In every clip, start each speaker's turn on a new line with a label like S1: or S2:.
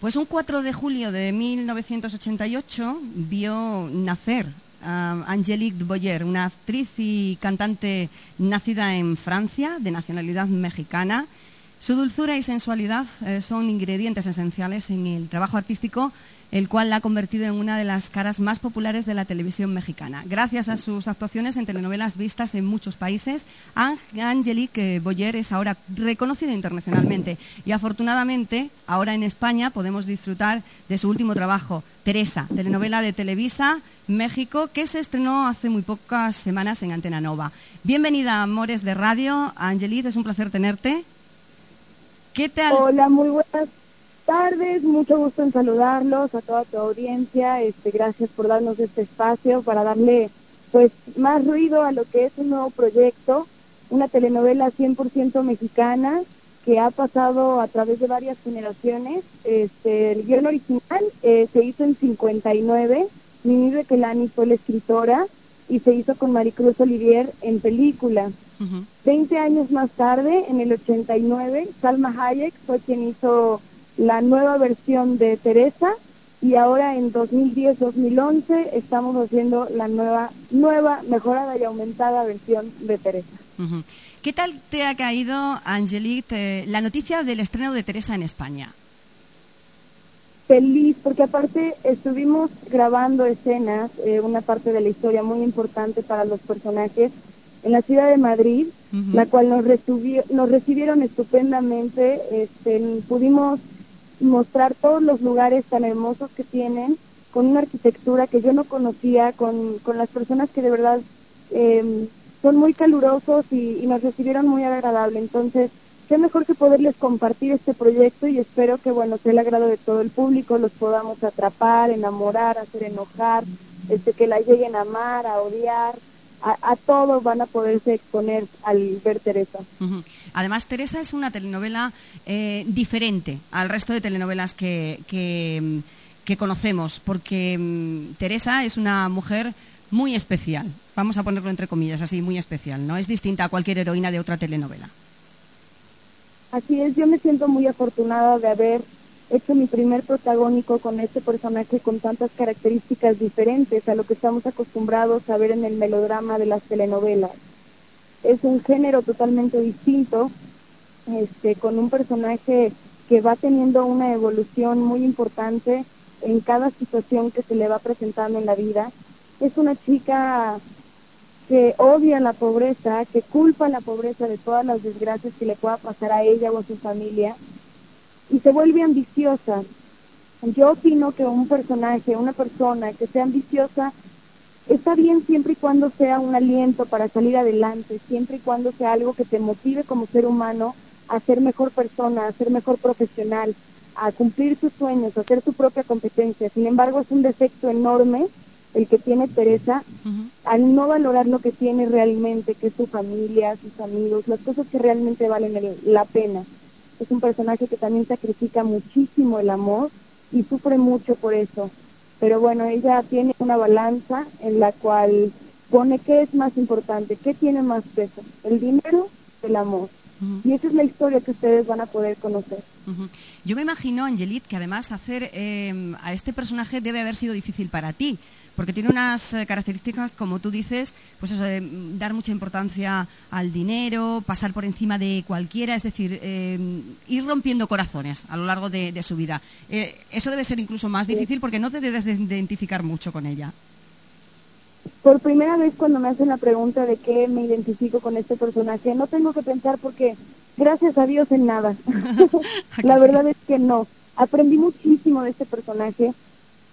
S1: Pues un 4 de julio de 1988 vio nacer a Angelique Boyer, una actriz y cantante nacida en Francia, de nacionalidad mexicana. Su dulzura y sensualidad eh, son ingredientes esenciales en el trabajo artístico el cual la ha convertido en una de las caras más populares de la televisión mexicana. Gracias a sus actuaciones en telenovelas vistas en muchos países, Angelique Boyer es ahora reconocida internacionalmente y afortunadamente ahora en España podemos disfrutar de su último trabajo, Teresa, telenovela de Televisa, México, que se estrenó hace muy pocas semanas en Antena Nova. Bienvenida, Amores de Radio. Angelique, es un placer tenerte.
S2: ¿Qué tal? Hola, muy buenas tardes, mucho gusto en saludarlos a toda tu audiencia. Este, gracias por darnos este espacio para darle pues más ruido a lo que es un nuevo proyecto, una telenovela 100% mexicana que ha pasado a través de varias generaciones. Este, el guion original eh, se hizo en 59, Mimi Bequelani fue la escritora y se hizo con Maricruz Olivier en película. Veinte años más tarde, en el 89, Salma Hayek fue quien hizo la nueva versión de Teresa y ahora en 2010-2011 estamos haciendo la nueva, nueva, mejorada y aumentada versión de Teresa.
S1: ¿Qué tal te ha caído, Angelique, la noticia del estreno de Teresa en España?
S2: Feliz, porque aparte estuvimos grabando escenas, eh, una parte de la historia muy importante para los personajes, en la ciudad de Madrid, la cual nos, nos recibieron estupendamente. Este, pudimos mostrar todos los lugares tan hermosos que tienen, con una arquitectura que yo no conocía, con, con las personas que de verdad eh, son muy calurosos y, nos recibieron muy agradable. Entonces, qué mejor que poderles compartir este proyecto y espero que, bueno, sea el agrado de todo el público, los podamos atrapar, enamorar, hacer enojar, este, que la lleguen a amar, a odiar, a, todos van a poderse exponer al ver Teresa.
S1: Además, Teresa es una telenovela eh, diferente al resto de telenovelas que, que, conocemos, porque mm, Teresa es una mujer muy especial, vamos a ponerlo entre comillas así, muy especial, ¿no? Es distinta a cualquier heroína de otra telenovela.
S2: Así es, yo me siento muy afortunada de haber hecho mi primer protagónico con este personaje con tantas características diferentes a lo que estamos acostumbrados a ver en el melodrama de las telenovelas. Es un género totalmente distinto, este, con un personaje que va teniendo una evolución muy importante en cada situación que se le va presentando en la vida. Es una chica que odia la pobreza, que culpa la pobreza de todas las desgracias que le pueda pasar a ella o a su familia y se vuelve ambiciosa. Yo opino que un personaje, una persona que sea ambiciosa, está bien siempre y cuando sea un aliento para salir adelante, siempre y cuando sea algo que te motive como ser humano a ser mejor persona, a ser mejor profesional, a cumplir sus sueños, a hacer su propia competencia. Sin embargo, es un defecto enorme el que tiene Teresa al no valorar lo que tiene realmente, que es su familia, sus amigos, las cosas que realmente valen la pena es un personaje que también sacrifica muchísimo el amor y sufre mucho por eso. Pero bueno, ella tiene una balanza en la cual pone qué es más importante, qué tiene más peso, el dinero o el amor. Y esa es la historia que ustedes van a poder conocer.
S1: Yo me imagino, Angelit, que además hacer eh, a este personaje debe haber sido difícil para ti, porque tiene unas eh, características, como tú dices, pues eso de mm, dar mucha importancia al dinero, pasar por encima de cualquiera, es decir, em, ir rompiendo corazones a lo largo de, su vida. Eh, eso debe ser incluso más difícil porque no te debes de identificar mucho con ella.
S2: Por primera vez cuando me hacen la pregunta de qué me identifico con este personaje, no tengo que pensar porque gracias a Dios en nada. la verdad es que no. Aprendí muchísimo de este personaje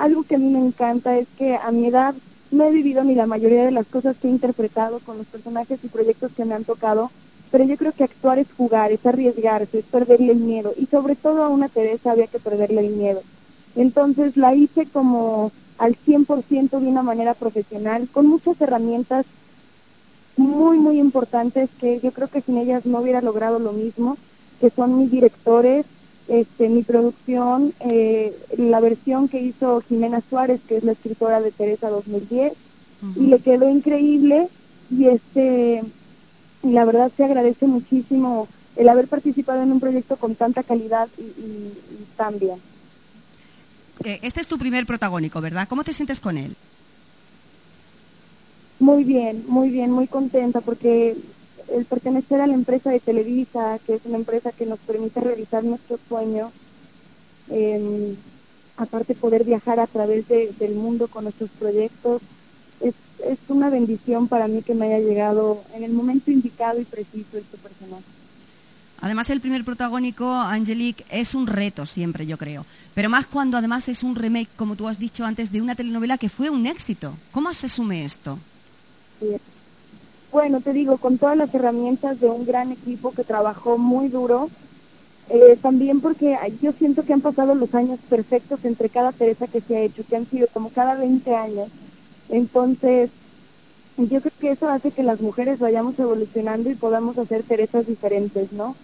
S2: algo que a mí me encanta es que a mi edad no he vivido ni la mayoría de las cosas que he interpretado con los personajes y proyectos que me han tocado, pero yo creo que actuar es jugar, es arriesgarse, es perderle el miedo y sobre todo a una Teresa había que perderle el miedo. Entonces la hice como al 100% de una manera profesional, con muchas herramientas muy, muy importantes que yo creo que sin ellas no hubiera logrado lo mismo, que son mis directores, este, mi producción, eh, la versión que hizo Jimena Suárez, que es la escritora de Teresa 2010, y le quedó increíble y este la verdad se agradece muchísimo el haber participado en un proyecto con tanta calidad y, y, tan bien.
S1: Eh, este es tu primer protagónico, ¿verdad? ¿Cómo te sientes con él?
S2: Muy bien, muy bien, muy contenta porque el pertenecer a la empresa de Televisa, que es una empresa que nos permite realizar nuestro sueño, eh, aparte poder viajar a través del mundo con nuestros proyectos, es, es una bendición para mí que me haya llegado en el momento indicado y preciso este personaje.
S1: Además, el primer protagónico, Angelique, es un reto siempre, yo creo. Pero más cuando además es un remake, como tú has dicho antes, de una telenovela que fue un éxito. ¿Cómo se asume esto?
S2: Bueno, te digo, con todas las herramientas de un gran equipo que trabajó muy duro, eh, también porque yo siento que han pasado los años perfectos entre cada Teresa que se ha hecho, que han sido como cada 20 años. Entonces, yo creo que eso hace que las mujeres vayamos evolucionando y podamos hacer Teresas diferentes, ¿no?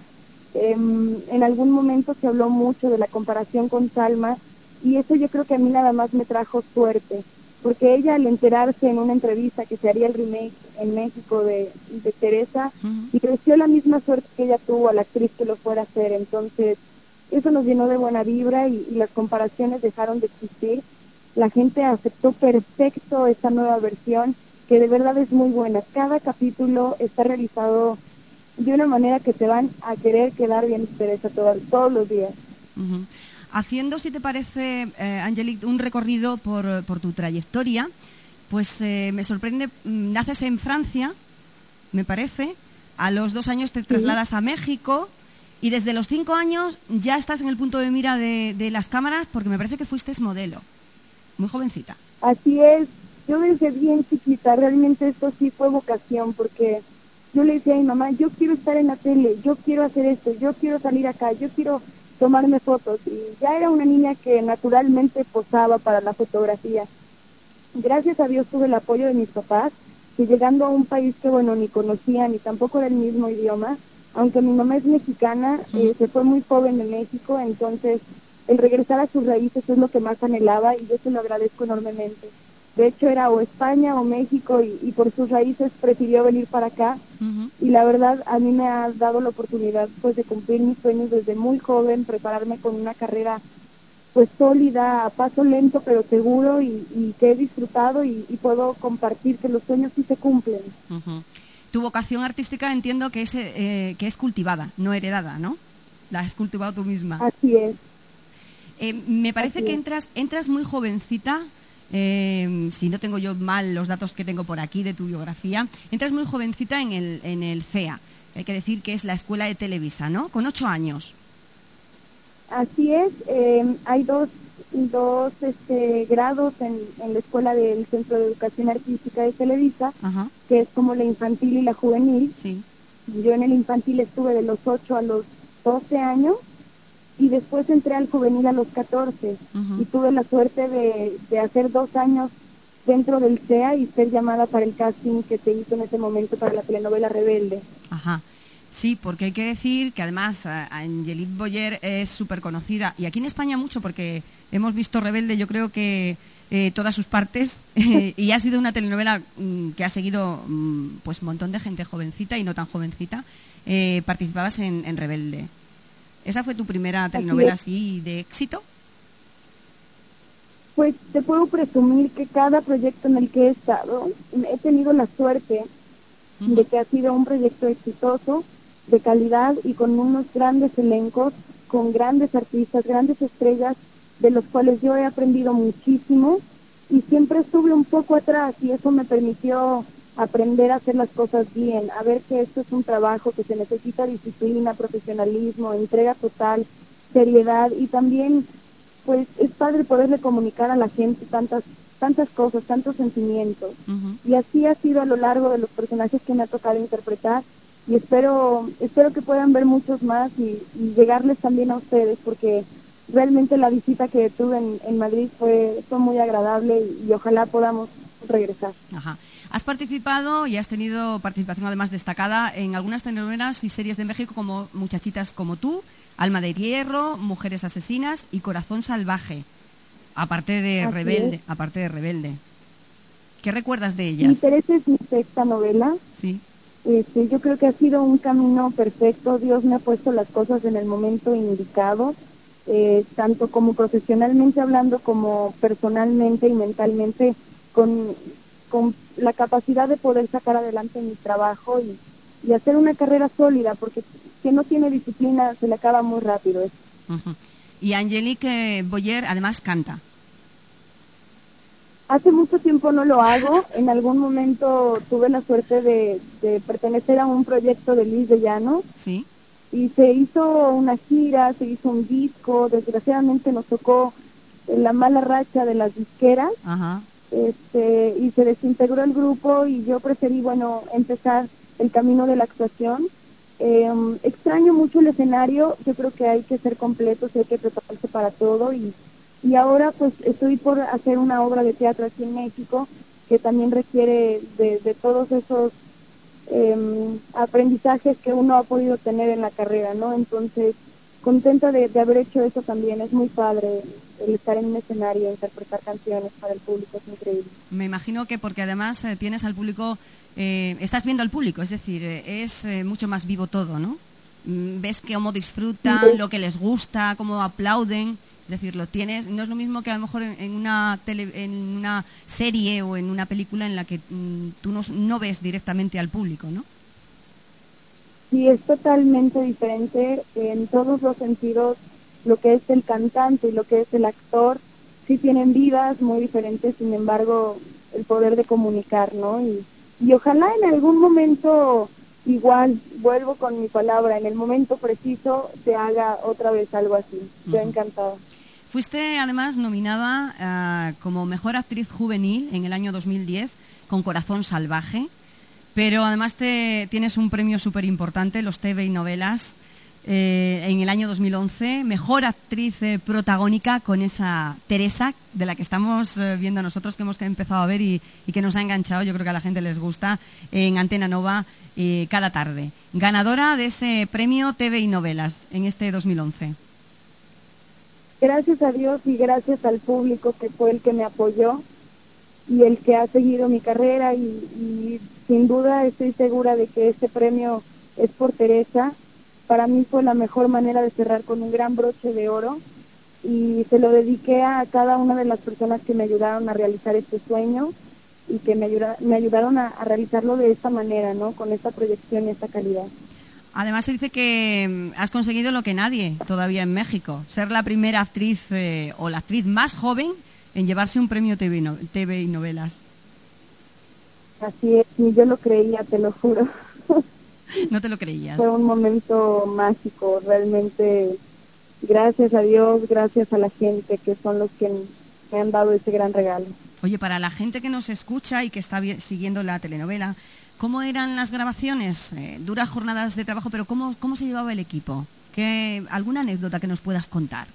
S2: Em, en algún momento se habló mucho de la comparación con Salma y eso yo creo que a mí nada más me trajo suerte, porque ella al enterarse en una entrevista que se haría el remake en México de, de Teresa, y creció la misma suerte que ella tuvo a la actriz que lo fuera a hacer, entonces eso nos llenó de buena vibra y, y las comparaciones dejaron de existir. La gente aceptó perfecto esta nueva versión, que de verdad es muy buena. Cada capítulo está realizado de una manera que te van a querer quedar bien Teresa todos, todos los días.
S1: Haciendo, si te parece, eh, Angelique, un recorrido por, por tu trayectoria, pues eh, me sorprende, mm, naces en Francia, me parece, a los dos años te trasladas a México y desde los cinco años ya estás en el punto de mira de, de las cámaras porque me parece que fuiste modelo, muy jovencita.
S2: Así es, yo desde bien chiquita, realmente esto sí fue vocación porque yo le decía a mi mamá, yo quiero estar en la tele, yo quiero hacer esto, yo quiero salir acá, yo quiero tomarme fotos. Y ya era una niña que naturalmente posaba para la fotografía. Gracias a Dios tuve el apoyo de mis papás, que llegando a un país que, bueno, ni conocía, ni tampoco era el mismo idioma, aunque mi mamá es mexicana, eh, se fue muy joven de México, entonces el regresar a sus raíces es lo que más anhelaba y yo se lo agradezco enormemente. De hecho, era o España o México y, por sus raíces prefirió venir para acá. Y la verdad, a mí me ha dado la oportunidad pues de cumplir mis sueños desde muy joven, prepararme con una carrera pues sólida, a paso lento pero seguro y, que he disfrutado y, puedo compartir que los sueños sí se cumplen.
S1: Tu vocación artística entiendo que es, eh, que es cultivada, no heredada, ¿no? La has cultivado tú misma.
S2: Así es.
S1: Eh, me parece que entras, entras muy jovencita eh, si no tengo yo mal los datos que tengo por aquí de tu biografía, entras muy jovencita en el, en el CEA. Hay que decir que es la escuela de Televisa, ¿no? Con ocho años.
S2: Así es, eh, hay dos, dos este, grados en, en, la escuela del Centro de Educación Artística de Televisa, que es como la infantil y la juvenil.
S1: Sí.
S2: Yo en el infantil estuve de los 8 a los 12 años y después entré al juvenil a los 14 y tuve la suerte de, de hacer dos años dentro del CEA y ser llamada para el casting que se hizo en ese momento para la telenovela Rebelde.
S1: Ajá. Sí, porque hay que decir que además Angelique Boyer es súper conocida y aquí en España mucho porque hemos visto Rebelde yo creo que eh, todas sus partes y ha sido una telenovela mm, que ha seguido mm, pues un montón de gente jovencita y no tan jovencita eh, participabas en, en Rebelde. ¿Esa fue tu primera telenovela así, de éxito?
S2: Pues te puedo presumir que cada proyecto en el que he estado, he tenido la suerte de que ha sido un proyecto exitoso, de calidad y con unos grandes elencos, con grandes artistas, grandes estrellas, de los cuales yo he aprendido muchísimo y siempre estuve un poco atrás y eso me permitió aprender a hacer las cosas bien, a ver que esto es un trabajo que se necesita disciplina, profesionalismo, entrega total, seriedad y también pues es padre poderle comunicar a la gente tantas tantas cosas, tantos sentimientos. Y así ha sido a lo largo de los personajes que me ha tocado interpretar y espero espero que puedan ver muchos más y, llegarles también a ustedes porque realmente la visita que tuve en, en Madrid fue, fue muy agradable y, y ojalá podamos regresar.
S1: Ajá. Has participado y has tenido participación además destacada en algunas telenovelas y series de México como Muchachitas como tú, Alma de Hierro, Mujeres Asesinas y Corazón Salvaje, aparte de Rebelde, aparte de Rebelde. ¿Qué recuerdas de ellas?
S2: Mi Teresa es mi sexta novela.
S1: Sí.
S2: Este, yo creo que ha sido un camino perfecto. Dios me ha puesto las cosas en el momento indicado, eh, tanto como profesionalmente hablando como personalmente y mentalmente, con, con la capacidad de poder sacar adelante mi trabajo y, y hacer una carrera sólida, porque quien no tiene disciplina se le acaba muy rápido.
S1: Y Angelique Boyer además canta.
S2: Hace mucho tiempo no lo hago. En algún momento tuve la suerte de, pertenecer a un proyecto de Luis de Llano.
S1: Sí.
S2: Y se hizo una gira, se hizo un disco. Desgraciadamente nos tocó la mala racha de las disqueras.
S1: Ajá.
S2: Este, y se desintegró el grupo y yo preferí, bueno, empezar el camino de la actuación. Em, extraño mucho el escenario, yo creo que hay que ser completos, hay que prepararse para todo y y ahora pues estoy por hacer una obra de teatro aquí en México que también requiere de, todos esos em, aprendizajes que uno ha podido tener en la carrera, ¿no? Entonces, contenta de, haber hecho eso también, es muy padre el estar en un escenario, interpretar canciones para el público, es increíble.
S1: Me imagino que porque además eh, tienes al público, eh, estás viendo al público, es decir, eh, es mucho más vivo todo, ¿no? Mm, ves cómo disfrutan, lo que les gusta, cómo aplauden. Es decir, lo tienes, no es lo mismo que a lo mejor en, una, en una serie o en una película en la que mm, tú no, ves directamente al público, ¿no?
S2: Sí, es totalmente diferente en todos los sentidos. Lo que es el cantante y lo que es el actor, sí tienen vidas muy diferentes, sin embargo, el poder de comunicar, ¿no? Y, y ojalá en algún momento igual, vuelvo con mi palabra, en el momento preciso se haga otra vez algo así. Yo encantado.
S1: Fuiste además nominada ah, como Mejor Actriz Juvenil en el año 2010 con Corazón Salvaje, pero además te, tienes un premio súper importante, los TV y novelas, eh, en el año 2011, Mejor Actriz eh, Protagónica con esa Teresa, de la que estamos eh, viendo nosotros, que hemos empezado a ver y, y, que nos ha enganchado, yo creo que a la gente les gusta, en Antena Nova cada tarde. Ganadora de ese premio TV y novelas en este 2011
S2: gracias a Dios y gracias al público que fue el que me apoyó y el que ha seguido mi carrera y, sin duda estoy segura de que este premio es por Teresa. Para mí fue la mejor manera de cerrar con un gran broche de oro y se lo dediqué a cada una de las personas que me ayudaron a realizar este sueño y que me, me ayudaron a, a realizarlo de esta manera, ¿no? Con esta proyección y esta calidad.
S1: Además se dice que mm, has conseguido lo que nadie todavía en México, ser la primera actriz eh, o la actriz más joven en llevarse un premio TV, TV y novelas.
S2: Así es, ni yo lo creía, te lo juro.
S1: No te lo creías.
S2: Fue un momento mágico, realmente. Gracias a Dios, gracias a la gente que son los que me han dado ese gran regalo.
S1: Oye, para la gente que nos escucha y que está siguiendo la telenovela, ¿Cómo eran las grabaciones? Eh, duras jornadas de trabajo, pero ¿cómo, ¿cómo se llevaba el equipo? ¿Qué, ¿Alguna anécdota que nos puedas contar?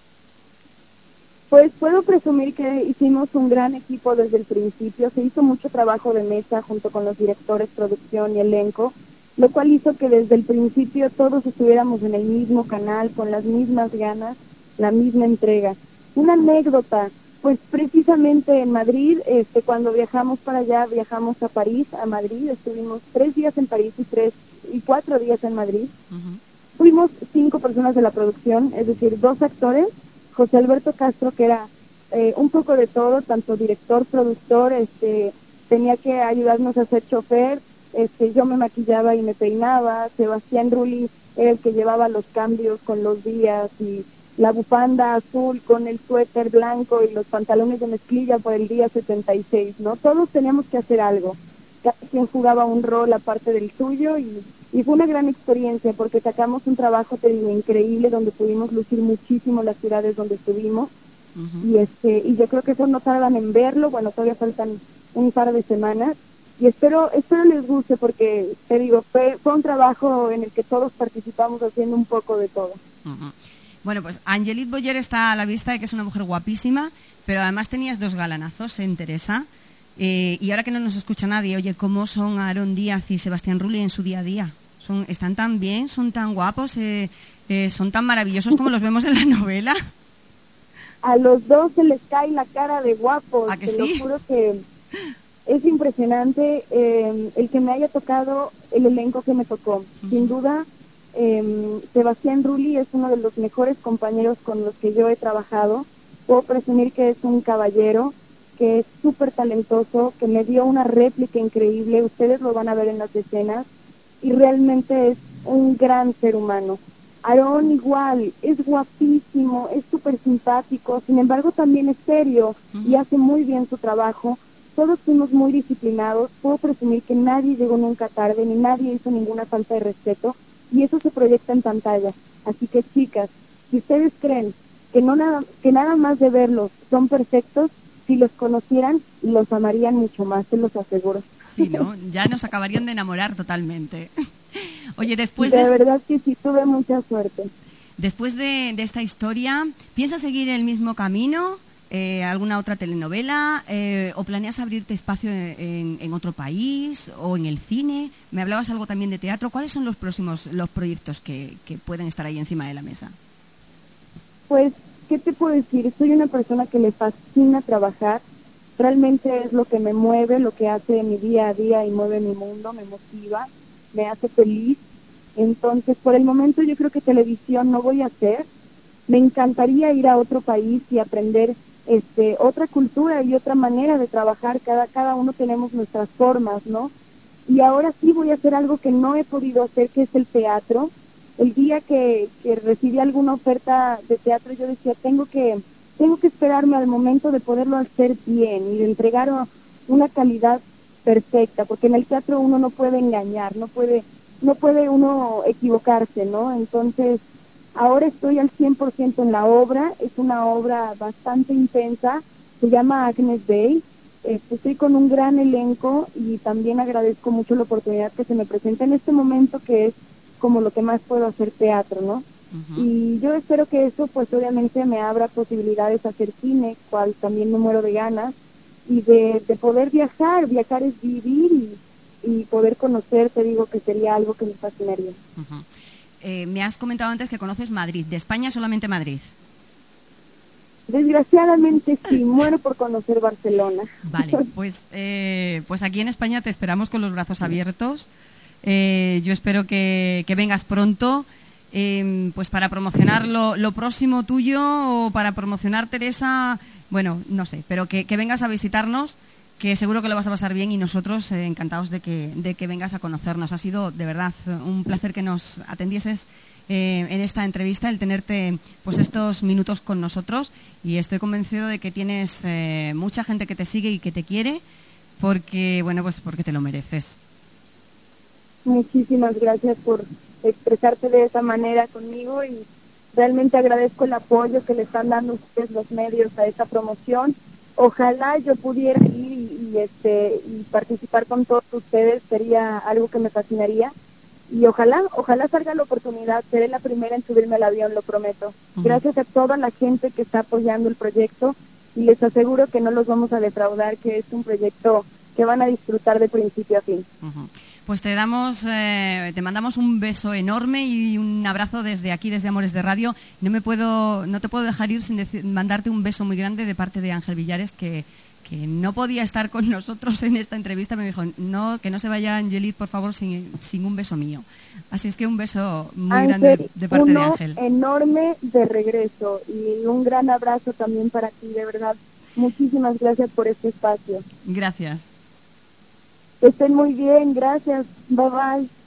S2: Pues puedo presumir que hicimos un gran equipo desde el principio. Se hizo mucho trabajo de mesa junto con los directores, producción y elenco, lo cual hizo que desde el principio todos estuviéramos en el mismo canal, con las mismas ganas, la misma entrega. Una anécdota, pues precisamente en Madrid, este, cuando viajamos para allá, viajamos a París, a Madrid, estuvimos tres días en París y tres y cuatro días en Madrid. Fuimos cinco personas de la producción, es decir, dos actores, José Alberto Castro, que era eh, un poco de todo, tanto director, productor, este, tenía que ayudarnos a hacer chofer, este, yo me maquillaba y me peinaba, Sebastián Rulli era el que llevaba los cambios con los días y la bufanda azul con el suéter blanco y los pantalones de mezclilla por el día 76, ¿no? Todos teníamos que hacer algo. Cada quien jugaba un rol aparte del suyo y, fue una gran experiencia porque sacamos un trabajo, te digo, increíble donde pudimos lucir muchísimo las ciudades donde estuvimos. Y este y yo creo que eso no tardan en verlo, bueno, todavía faltan un par de semanas y espero espero les guste porque te digo, fue, fue un trabajo en el que todos participamos haciendo un poco de todo.
S1: Bueno, pues Angelique Boyer está a la vista de que es una mujer guapísima, pero además tenías dos galanazos en Teresa. Eh, y ahora que no nos escucha nadie, oye, ¿cómo son Aaron Díaz y Sebastián Rulli en su día a día? Son, ¿Están tan bien? ¿Son tan guapos? Eh, eh, ¿Son tan maravillosos como los vemos en la novela?
S2: A los dos se les cae la cara de guapos.
S1: ¿A que
S2: te
S1: sí?
S2: lo juro que es impresionante eh, el que me haya tocado el elenco que me tocó. Sin duda, eh, Sebastián Rulli es uno de los mejores compañeros con los que yo he trabajado. Puedo presumir que es un caballero, que es súper talentoso, que me dio una réplica increíble. Ustedes lo van a ver en las escenas. Y realmente es un gran ser humano. Aarón igual, es guapísimo, es súper simpático, sin embargo también es serio y hace muy bien su trabajo. Todos fuimos muy disciplinados, puedo presumir que nadie llegó nunca tarde, ni nadie hizo ninguna falta de respeto y eso se proyecta en pantalla. Así que chicas, si ustedes creen que, no nada, que nada más de verlos son perfectos, si los conocieran, los amarían mucho más, se los aseguro.
S1: Sí, ¿no? Ya nos acabarían de enamorar totalmente. Oye, después
S2: de... De verdad que sí, tuve mucha suerte.
S1: Después de, esta historia, ¿piensas seguir el mismo camino? Eh, ¿Alguna otra telenovela? Eh, ¿O planeas abrirte espacio en, otro país o en el cine? Me hablabas algo también de teatro. ¿Cuáles son los próximos los proyectos que, que pueden estar ahí encima de la mesa?
S2: Pues, ¿qué te puedo decir? Soy una persona que le fascina trabajar. Realmente es lo que me mueve, lo que hace mi día a día y mueve mi mundo, me motiva me hace feliz. Entonces, por el momento yo creo que televisión no voy a hacer. Me encantaría ir a otro país y aprender este otra cultura y otra manera de trabajar. Cada cada uno tenemos nuestras formas, ¿no? Y ahora sí voy a hacer algo que no he podido hacer, que es el teatro. El día que, que recibí alguna oferta de teatro, yo decía, tengo que tengo que esperarme al momento de poderlo hacer bien y de entregar una calidad perfecta, porque en el teatro uno no puede engañar, no puede, no puede uno equivocarse, ¿no? Entonces, ahora estoy al 100% en la obra, es una obra bastante intensa, se llama Agnes Bay, este, estoy con un gran elenco y también agradezco mucho la oportunidad que se me presenta en este momento, que es como lo que más puedo hacer teatro, ¿no? Y yo espero que eso, pues obviamente me abra posibilidades a hacer cine, cual también me muero de ganas, y de, poder viajar. Viajar es vivir y, poder conocer, te digo que sería algo que me fascinaría.
S1: Eh, me has comentado antes que conoces Madrid. ¿De España solamente Madrid?
S2: Desgraciadamente sí, muero por conocer Barcelona.
S1: Vale, pues, eh, pues aquí en España te esperamos con los brazos abiertos. Eh, yo espero que, que vengas pronto. pues para promocionar lo, lo, próximo tuyo o para promocionar Teresa bueno, no sé, pero que, vengas a visitarnos, que seguro que lo vas a pasar bien y nosotros eh, encantados de que, de que vengas a conocernos. Ha sido de verdad un placer que nos atendieses eh, en esta entrevista, el tenerte pues estos minutos con nosotros y estoy convencido de que tienes eh, mucha gente que te sigue y que te quiere porque, bueno, pues porque te lo mereces.
S2: Muchísimas gracias por expresarte de esa manera conmigo y Realmente agradezco el apoyo que le están dando ustedes los medios a esta promoción. Ojalá yo pudiera ir y, este y participar con todos ustedes, sería algo que me fascinaría. Y ojalá, ojalá salga la oportunidad, seré la primera en subirme al avión, lo prometo. Gracias a toda la gente que está apoyando el proyecto y les aseguro que no los vamos a defraudar, que es un proyecto que van a disfrutar de principio a fin.
S1: Pues te damos, eh, te mandamos un beso enorme y un abrazo desde aquí, desde Amores de Radio. No me puedo, no te puedo dejar ir sin mandarte un beso muy grande de parte de Ángel Villares que, que no podía estar con nosotros en esta entrevista. Me dijo, no, que no se vaya Angelit, por favor, sin, sin un beso mío. Así es que un beso muy grande de parte de Ángel.
S2: enorme de regreso y un gran abrazo también para ti, de verdad. Muchísimas gracias por este espacio.
S1: Gracias.
S2: Estén muy bien, gracias. Bye bye.